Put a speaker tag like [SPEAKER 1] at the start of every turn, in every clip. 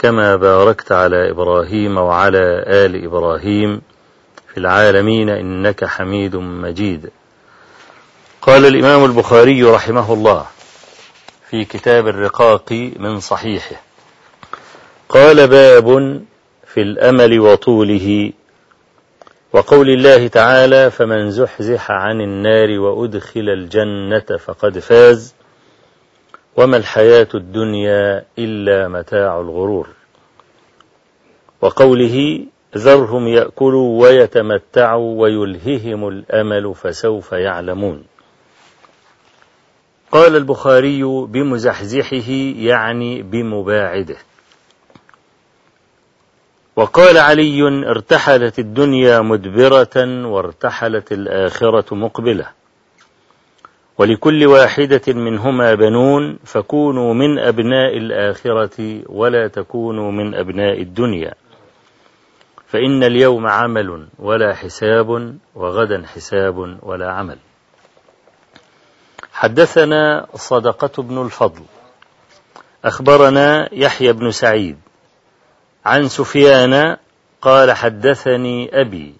[SPEAKER 1] كما باركت على إبراهيم وعلى آل إبراهيم في العالمين إنك حميد مجيد. قال الإمام البخاري رحمه الله في كتاب الرقاق من صحيحه قال باب في الأمل وطوله وقول الله تعالى فمن زحزح عن النار وأدخل الجنة فقد فاز وما الحياة الدنيا إلا متاع الغرور. وقوله ذرهم يأكلوا ويتمتعوا ويلههم الأمل فسوف يعلمون. قال البخاري بمزحزحه يعني بمباعده. وقال علي ارتحلت الدنيا مدبرة وارتحلت الآخرة مقبلة. ولكل واحدة منهما بنون فكونوا من أبناء الآخرة ولا تكونوا من أبناء الدنيا. فإن اليوم عمل ولا حساب وغدا حساب ولا عمل. حدثنا صدقة بن الفضل. أخبرنا يحيى بن سعيد. عن سفيان قال حدثني أبي.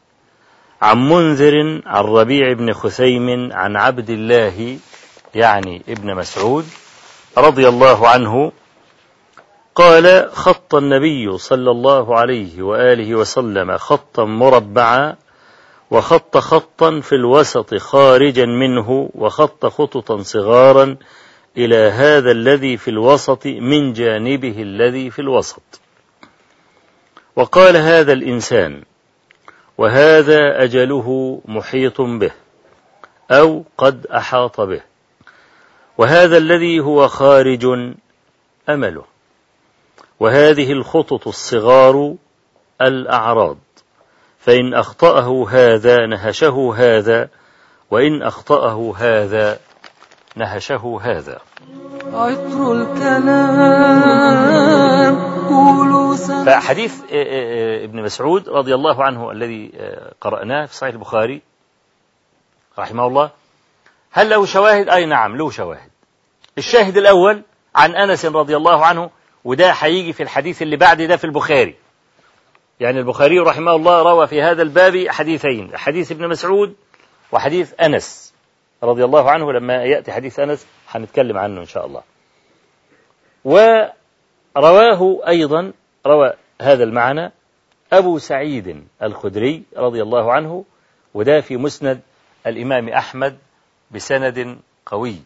[SPEAKER 1] عن منذر عن ربيع بن خثيم عن عبد الله يعني ابن مسعود رضي الله عنه قال خط النبي صلى الله عليه وآله وسلم خطا مربعا وخط خطا في الوسط خارجا منه وخط خططا صغارا إلى هذا الذي في الوسط من جانبه الذي في الوسط. وقال هذا الإنسان وهذا أجله محيط به أو قد أحاط به. وهذا الذي هو خارج أمله. وهذه الخطط الصغار الأعراض. فإن أخطأه هذا نهشه هذا وإن أخطأه هذا نهشه هذا.
[SPEAKER 2] عطر الكلام
[SPEAKER 1] فحديث ابن مسعود رضي الله عنه الذي قرأناه في صحيح البخاري رحمه الله. هل له شواهد؟ أي نعم له شواهد. الشاهد الأول عن أنس رضي الله عنه وده هيجي في الحديث اللي بعد ده في البخاري. يعني البخاري رحمه الله روى في هذا الباب حديثين حديث ابن مسعود وحديث أنس رضي الله عنه. لما يأتي حديث أنس هنتكلم عنه إن شاء الله. ورواه أيضا روى هذا المعنى أبو سعيد الخدري رضي الله عنه وده في مسند الإمام أحمد بسند قوي.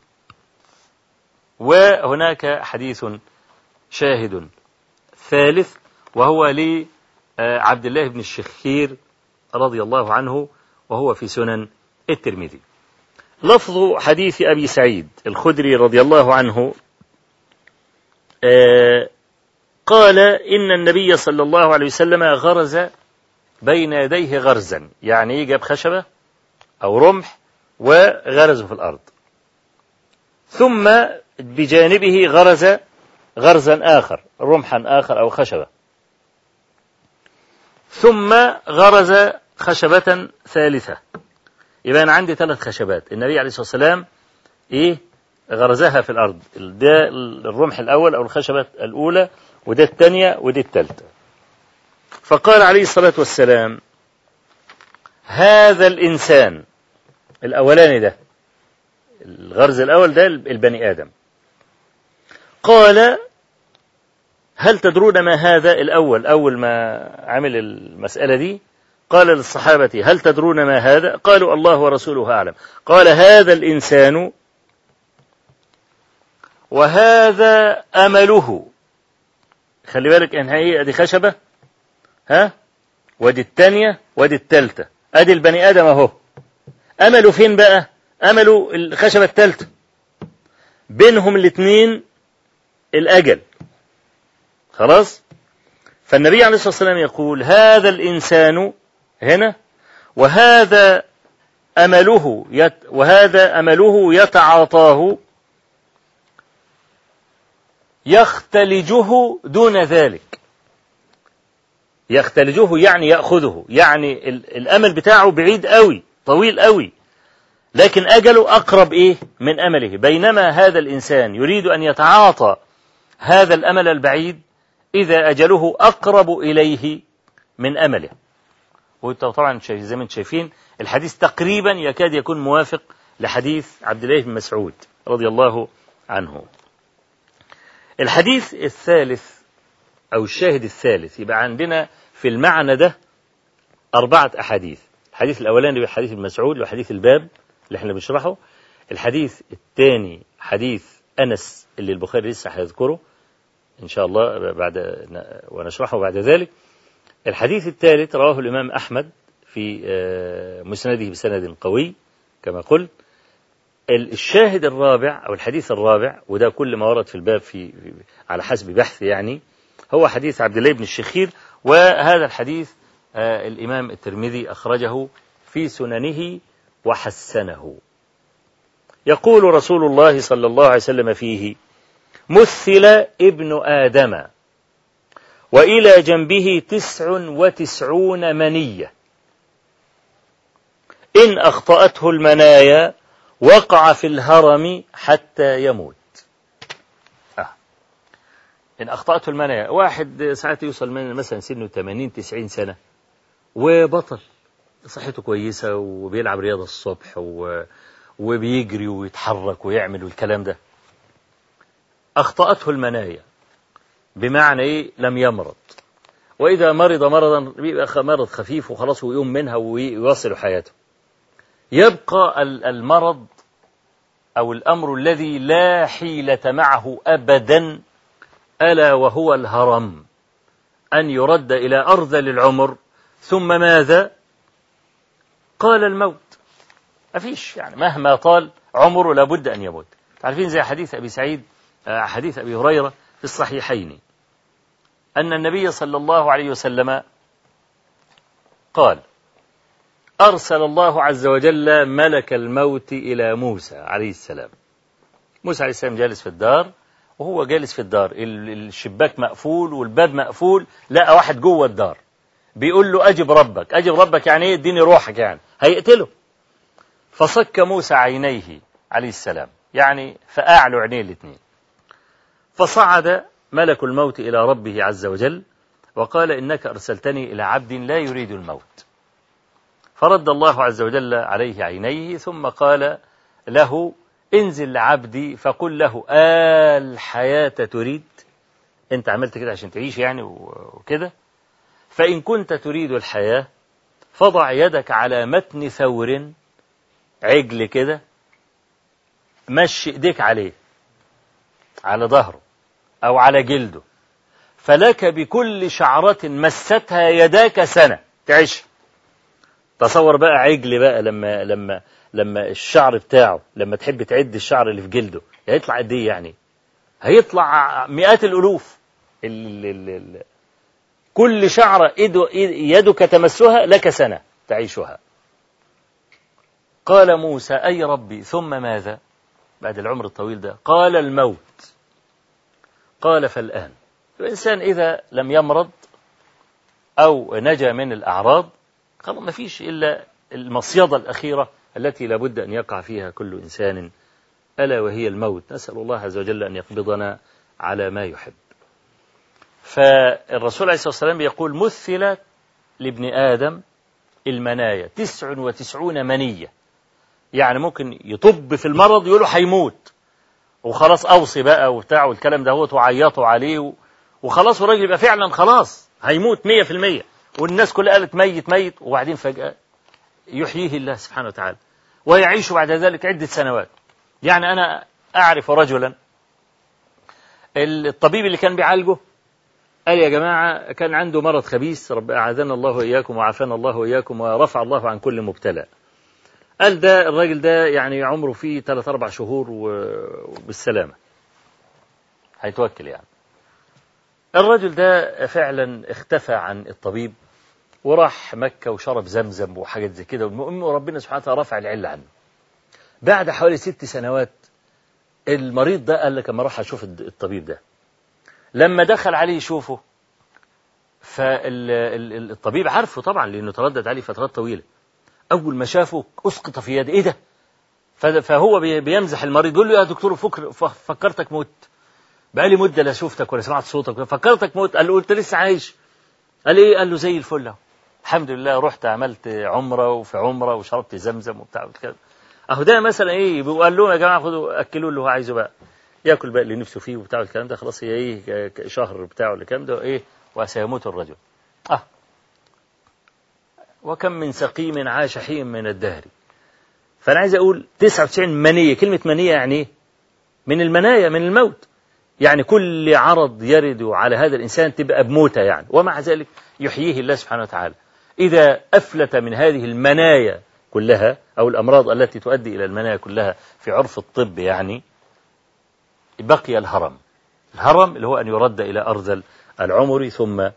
[SPEAKER 1] وهناك حديث شاهد ثالث وهو لعبد الله بن الشخير رضي الله عنه وهو في سنن الترمذي. لفظ حديث أبي سعيد الخدري رضي الله عنه قال إن النبي صلى الله عليه وسلم غرز بين يديه غرزا. يعني جاب خشبة أو رمح وغرزه في الأرض. ثم بجانبه غرز غرزا آخر رمحا آخر أو خشبة. ثم غرز خشبة ثالثة. يبقى أنا عندي ثلاث خشبات. النبي عليه الصلاة والسلام إيه؟ غرزها في الأرض. ده الرمح الأول أو الخشبة الأولى وده الثانية ودي الثالثة. فقال عليه الصلاة والسلام هذا الإنسان الأولاني ده الغرز الأول ده البني آدم. قال هل تدرون ما هذا الأول؟ أول ما عمل المسألة دي قال للصحابة هل تدرون ما هذا؟ قالوا الله ورسوله أعلم. قال هذا الإنسان وهذا أمله. خلي بالك إن هي أدي خشبة ها؟ ودي التانية ودي التالتة. أدي البني آدم أهو. أمله فين بقى؟ أمله الخشبة التالتة. بينهم الاثنين الأجل. خلاص؟ فالنبي عليه الصلاة والسلام يقول هذا الإنسان هنا وهذا أمله يت وهذا أمله يتعاطاه يختلجه دون ذلك. يختلجه يعني يأخذه يعني الأمل بتاعه بعيد قوي طويل قوي لكن أجله أقرب إيه؟ من أمله. بينما هذا الإنسان يريد أن يتعاطى هذا الأمل البعيد إذا أجله أقرب إليه من أمله. وطبعا زي ما أنتم شايفين الحديث تقريبا يكاد يكون موافق لحديث عبد الله بن مسعود رضي الله عنه. الحديث الثالث أو الشاهد الثالث يبقى عندنا في المعنى ده أربعة أحاديث. الحديث الأولاني حديث ابن مسعود وحديث الباب اللي إحنا بنشرحه. الحديث الثاني حديث أنس اللي البخاري لسه هيذكره إن شاء الله بعد ونشرحه بعد ذلك. الحديث الثالث رواه الإمام أحمد في مسنده بسند قوي كما قلت. الشاهد الرابع أو الحديث الرابع وده كل ما ورد في الباب في على حسب بحث يعني هو حديث عبد الله بن الشخير وهذا الحديث الإمام الترمذي أخرجه في سننه وحسنه. يقول رسول الله صلى الله عليه وسلم فيه مثل ابن آدم وإلى جنبه تسع وتسعون منية. إن أخطأته المنايا وقع في الهرم حتى يموت. آه. إن أخطأته المنايا. واحد ساعات يوصل من مثلا سنه 80 90 سنة وبطل. صحته كويسة وبيلعب رياضة الصبح و... وبيجري ويتحرك ويعمل والكلام ده. أخطأته المنايا. بمعنى إيه؟ لم يمرض. وإذا مرض مرضا بيبقى مرض خفيف وخلاص ويقوم منها ويواصل حياته. يبقى المرض أو الأمر الذي لا حيلة معه أبدا ألا وهو الهرم أن يرد إلى أرذل العمر ثم ماذا؟ قال الموت. أفيش يعني مهما طال عمره لابد أن يموت. عارفين زي حديث أبي سعيد حديث أبي هريرة في الصحيحين أن النبي صلى الله عليه وسلم قال أرسل الله عز وجل ملك الموت إلى موسى عليه السلام. موسى عليه السلام جالس في الدار وهو جالس في الدار. الشباك مقفول والباب مقفول لقى واحد جوه الدار. بيقول له أجب ربك. أجب ربك يعني إيه؟ إديني روحك يعني. هيقتله. فصك موسى عينيه عليه السلام. يعني فأعلوا عينيه الاثنين فصعد ملك الموت إلى ربه عز وجل وقال إنك أرسلتني إلى عبد لا يريد الموت. فرد الله عز وجل عليه عينيه ثم قال له انزل لعبدي فقل له آل حياة تريد؟ انت عملت كده عشان تعيش يعني وكده؟ فإن كنت تريد الحياة فضع يدك على متن ثور عجل كده مشي إيديك عليه على ظهره أو على جلده. فلك بكل شعرة مستها يداك سنة تعيش. تصور بقى عجل بقى لما لما لما الشعر بتاعه لما تحب تعد الشعر اللي في جلده هيطلع قد إيه يعني؟ هيطلع مئات الألوف. ال ال ال كل شعرة يدك تمسها لك سنة تعيشها. قال موسى أي ربي ثم ماذا؟ بعد العمر الطويل ده قال الموت. قال فالآن الإنسان إذا لم يمرض أو نجا من الأعراض خلاص ما فيش إلا المصيدة الأخيرة التي لابد أن يقع فيها كل إنسان. ألا وهي الموت. نسأل الله عز وجل أن يقبضنا على ما يحب. فالرسول عليه الصلاة والسلام يقول مثل لابن آدم المنايا. تسع وتسعون منية. يعني ممكن يطب في المرض يقولوا هيموت وخلاص أوصي بقى وبتاع والكلام ده وعيطوا عليه وخلاص والراجل يبقى فعلا خلاص. هيموت مية في المية. والناس كلها قالت ميت ميت. وبعدين فجأة يحييه الله سبحانه وتعالى. ويعيش بعد ذلك عدة سنوات. يعني أنا أعرف رجلا الطبيب اللي كان بيعالجه قال يا جماعة كان عنده مرض خبيث رب أعاذنا الله وإياكم وعافانا الله وإياكم ورفع الله عن كل مبتلى. قال ده الراجل ده يعني عمره فيه ثلاث أربع شهور وبالسلامة. هيتوكل يعني. الرجل ده فعلا اختفى عن الطبيب. وراح مكة وشرب زمزم وحاجات زي كده. والمهم ربنا سبحانه وتعالى رفع العلة عنه. بعد حوالي ست سنوات المريض ده قال لك أما أروح أشوف الطبيب ده. لما دخل عليه يشوفه فالطبيب عارفه طبعا لأنه تردد عليه فترات طويلة. أول ما شافه أسقط في يده. إيه ده؟ فهو بيمزح المريض. يقول له يا دكتور فكر فكرتك مت بقالي مدة لا شفتك ولا سمعت صوتك. فكرتك مت قال له قلت لسه عايش. قال إيه؟ قال له زي الفل الحمد لله رحت عملت عمرة وفي عمرة وشربت زمزم وبتاع كده أهو ده مثلا إيه قال لهم يا جماعة خدوا أكلوا اللي هو عايزه بقى. ياكل بقى اللي نفسه فيه وبتاع الكلام ده خلاص هي إيه شهر بتاعه الكلام ده إيه وسيموت الرجل. آه. وكم من سقيم عاش حين من الدهر. فأنا عايز أقول 99 منية كلمة منية يعني إيه من المنايا من الموت. يعني كل عرض يرد على هذا الإنسان تبقى بموتة يعني. ومع ذلك يحييه الله سبحانه وتعالى. إذا أفلت من هذه المنايا كلها أو الأمراض التي تؤدي إلى المنايا كلها في عرف الطب يعني بقي الهرم. الهرم اللي هو أن يرد إلى أرذل العمر ثم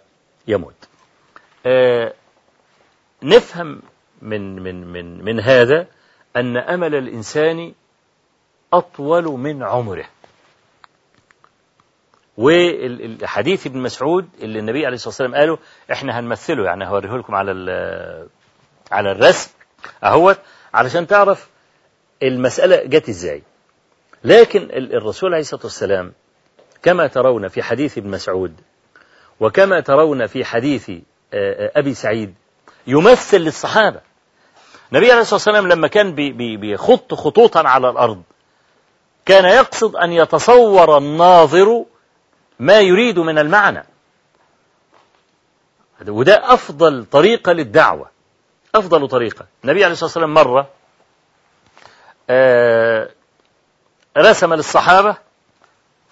[SPEAKER 1] يموت. آه نفهم من من من من هذا أن أمل الإنسان أطول من عمره. والحديث ابن مسعود اللي النبي عليه الصلاة والسلام قاله إحنا هنمثله. يعني هوريه لكم على على الرسم أهوت علشان تعرف المسألة جت إزاي. لكن الرسول عليه الصلاة والسلام كما ترون في حديث ابن مسعود وكما ترون في حديث أبي سعيد يمثل للصحابة. النبي عليه الصلاة والسلام لما كان بيخط خطوطا على الأرض كان يقصد أن يتصور الناظر ما يريد من المعنى. وده أفضل طريقة للدعوة. أفضل طريقة. النبي عليه الصلاة والسلام مرة آه رسم للصحابة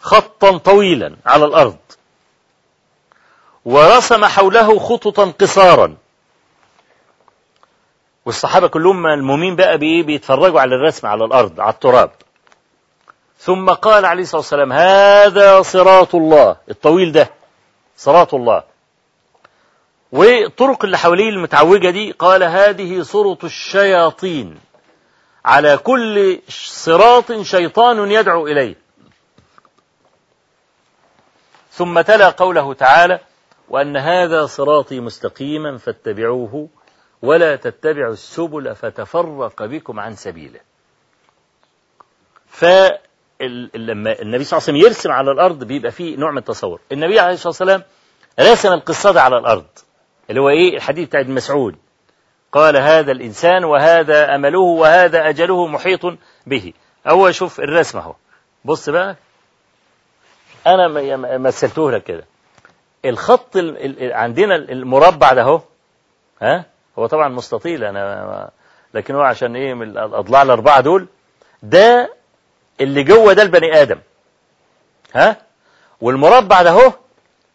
[SPEAKER 1] خطا طويلا على الأرض. ورسم حوله خططا قصارا. والصحابة كلهم ملمومين بقى بيتفرجوا على الرسم على الأرض على التراب. ثم قال عليه الصلاة والسلام هذا صراط الله. الطويل ده صراط الله. والطرق اللي حواليه المتعوجة دي قال هذه صرط الشياطين. على كل صراط شيطان يدعو إليه. ثم تلا قوله تعالى وأن هذا صراطي مستقيما فاتبعوه ولا تتبعوا السبل فتفرق بكم عن سبيله. فلما النبي صلى الله عليه وسلم يرسم على الأرض بيبقى فيه نوع من التصور. النبي عليه الصلاة والسلام رسم القصة على الأرض اللي هو إيه؟ الحديث بتاع ابن مسعود. قال هذا الإنسان وهذا أمله وهذا أجله محيط به. هو شوف الرسمة أهو. بص بقى. أنا مثلته لك كده. الخط ال ال عندنا المربع ده أهو. ها؟ هو طبعا مستطيل أنا لكن هو عشان إيه من الأضلاع الأربعة دول. ده اللي جوه ده البني آدم. ها؟ والمربع ده اهو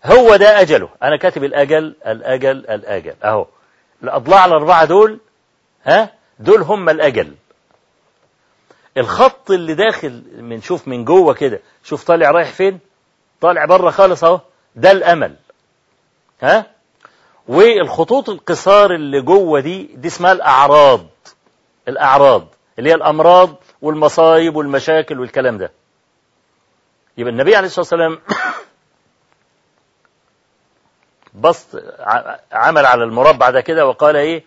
[SPEAKER 1] هو ده أجله. أنا كاتب الأجل الأجل الأجل. أهو. الأضلاع الأربعة دول ها؟ دول هم الأجل. الخط اللي داخل من شوف من جوه كده شوف طالع رايح فين؟ طالع بره خالص اهو. ده الأمل. ها؟ والخطوط القصار اللي جوه دي دي اسمها الأعراض. الأعراض اللي هي الأمراض والمصايب والمشاكل والكلام ده. يبقى النبي عليه الصلاة والسلام بسط عمل على المربع ده كده وقال إيه؟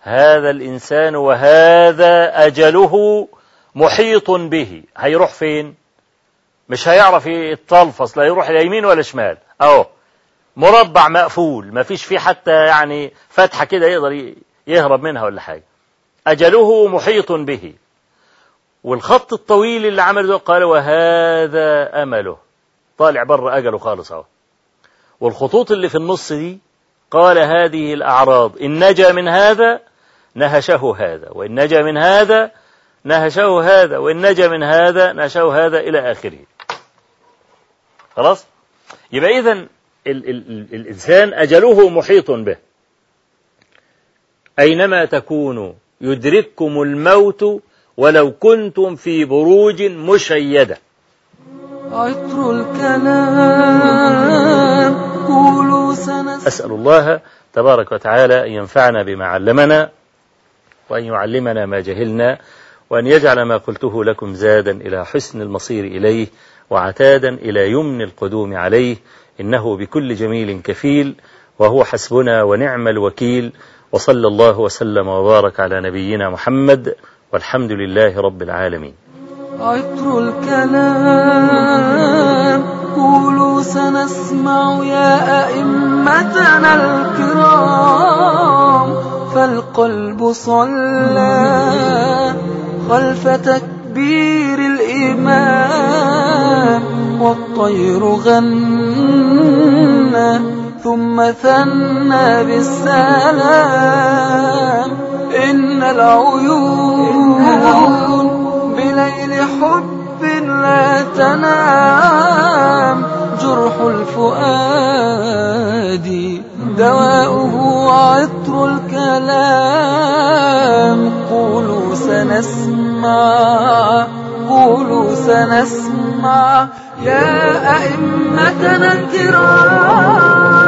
[SPEAKER 1] هذا الإنسان وهذا أجله محيط به. هيروح فين؟ مش هيعرف يتلفظ لا يروح لا يمين ولا شمال. أهو مربع مقفول ما فيش فيه حتى يعني فتحة كده يقدر يهرب منها ولا حاجة. أجله محيط به. والخط الطويل اللي عمله ده قال وهذا أمله. طالع بره أجله خالص أهو. والخطوط اللي في النص دي قال هذه الأعراض إن نجا من هذا نهشه هذا وإن نجا من هذا نهشه هذا وإن نجا من هذا نهشه هذا إلى آخره. خلاص؟ يبقى إذا ال ال ال الإنسان أجله محيط به. أينما تكونوا يدرككم الموت ولو كنتم في بروج مشيدة.
[SPEAKER 2] عطر الكلام قولوا سنس
[SPEAKER 1] أسأل الله تبارك وتعالى أن ينفعنا بما علمنا وأن يعلمنا ما جهلنا وأن يجعل ما قلته لكم زادا إلى حسن المصير إليه وعتادا إلى يمن القدوم عليه إنه بكل جميل كفيل وهو حسبنا ونعم الوكيل وصلى الله وسلم وبارك على نبينا محمد والحمد لله رب العالمين.
[SPEAKER 2] عطر الكلام قولوا سنسمع يا أئمتنا الكرام. فالقلب صلى خلف تكبير الإمام والطير غنى ثم ثنى بالسلام. إن العيون الفؤاد دواؤه عطر الكلام. قولوا سنسمع قولوا سنسمع. يا أئمتنا الكرام.